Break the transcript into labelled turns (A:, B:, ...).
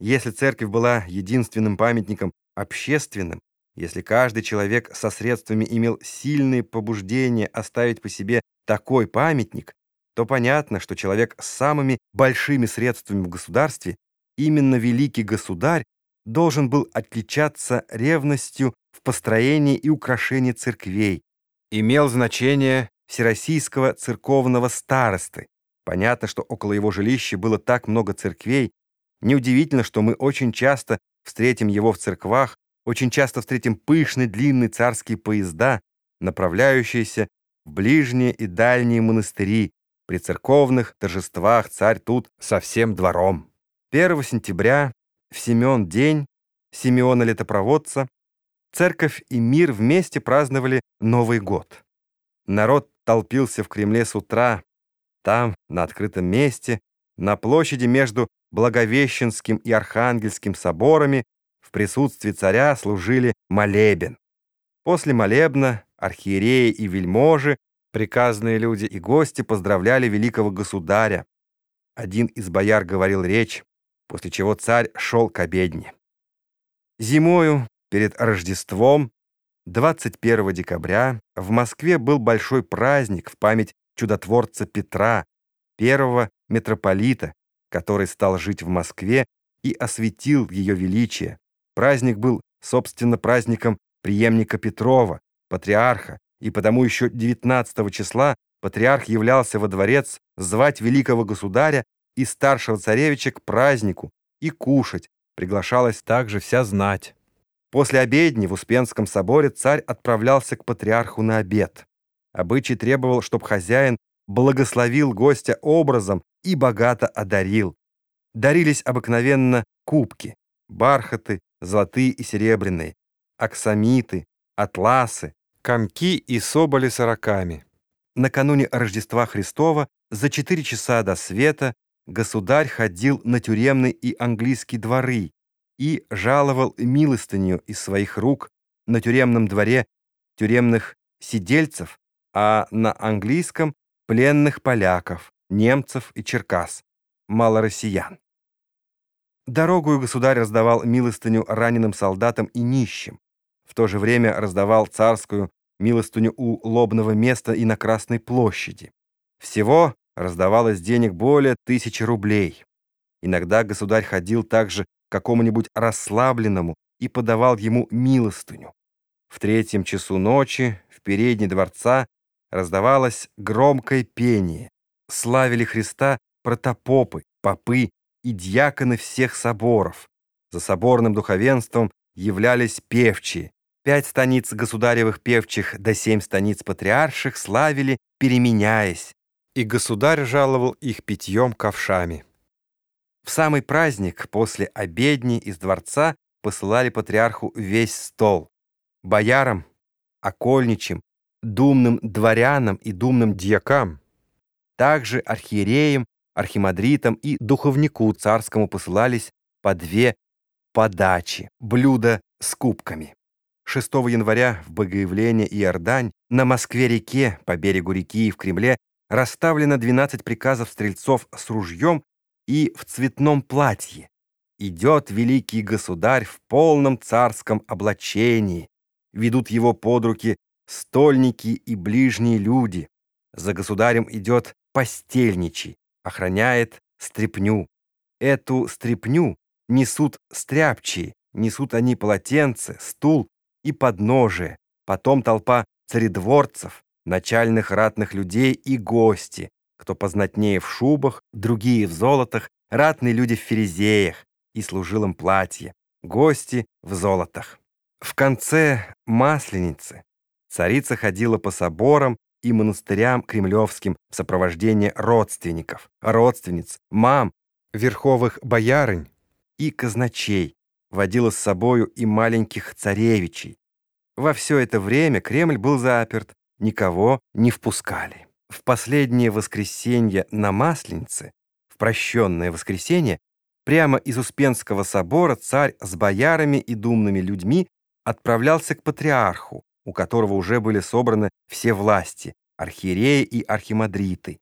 A: Если церковь была единственным памятником общественным, если каждый человек со средствами имел сильные побуждения оставить по себе такой памятник, то понятно, что человек с самыми большими средствами в государстве, именно великий государь, должен был отличаться ревностью в построении и украшении церквей, имел значение всероссийского церковного старосты. Понятно, что около его жилища было так много церквей. Неудивительно, что мы очень часто встретим его в церквах, очень часто встретим пышные длинные царские поезда, направляющиеся в ближние и дальние монастыри. При церковных торжествах царь тут со всем двором. 1 сентября, в Семен день, Симеона Летопроводца, церковь и мир вместе праздновали Новый год. Народ толпился в Кремле с утра. Там, на открытом месте, на площади между Благовещенским и Архангельским соборами, в присутствии царя служили молебен. После молебна архиереи и вельможи, приказные люди и гости поздравляли великого государя. Один из бояр говорил речь, после чего царь шел к обедне. Зимою, перед Рождеством, 21 декабря в Москве был большой праздник в память чудотворца Петра, первого митрополита, который стал жить в Москве и осветил ее величие. Праздник был, собственно, праздником преемника Петрова, патриарха, и потому еще 19 числа патриарх являлся во дворец звать великого государя и старшего царевича к празднику и кушать, приглашалась также вся знать. После обедни в Успенском соборе царь отправлялся к патриарху на обед. Обычай требовал, чтобы хозяин благословил гостя образом и богато одарил. Дарились обыкновенно кубки, бархаты, золотые и серебряные, аксамиты, атласы, комки и соболи с раками. Накануне Рождества Христова за четыре часа до света государь ходил на тюремные и английские дворы, и жаловал милостыню из своих рук на тюремном дворе тюремных сидельцев, а на английском — пленных поляков, немцев и черкас, малороссиян. Дорогую государь раздавал милостыню раненым солдатам и нищим, в то же время раздавал царскую милостыню у лобного места и на Красной площади. Всего раздавалось денег более тысячи рублей. Иногда государь ходил также какому-нибудь расслабленному и подавал ему милостыню. В третьем часу ночи в передней дворца раздавалось громкое пение. Славили Христа протопопы, попы и дьяконы всех соборов. За соборным духовенством являлись певчие. Пять станиц государевых певчих до семь станиц патриарших славили, переменяясь, и государь жаловал их питьем ковшами. В самый праздник после обедни из дворца посылали патриарху весь стол. Боярам, окольничим, думным дворянам и думным дьякам. Также архиереям, архимандритам и духовнику царскому посылались по две подачи, блюда с кубками. 6 января в Богоявлении и Иордань на Москве-реке по берегу реки и в Кремле расставлено 12 приказов стрельцов с ружьем и в цветном платье. Идет великий государь в полном царском облачении. Ведут его под руки стольники и ближние люди. За государем идет постельничий, охраняет стрепню. Эту стрепню несут стряпчие, несут они полотенце, стул и подножие, потом толпа царедворцев, начальных ратных людей и гости, кто познатнее в шубах, другие в золотах, ратные люди в ферезеях и служилом платье, гости в золотах. В конце Масленицы царица ходила по соборам и монастырям кремлевским в сопровождении родственников, родственниц, мам, верховых боярынь и казначей, водила с собою и маленьких царевичей. Во все это время Кремль был заперт, никого не впускали. В последнее воскресенье на Масленице, в прощенное воскресенье, прямо из Успенского собора царь с боярами и думными людьми отправлялся к патриарху, у которого уже были собраны все власти, архиереи и архимандриты.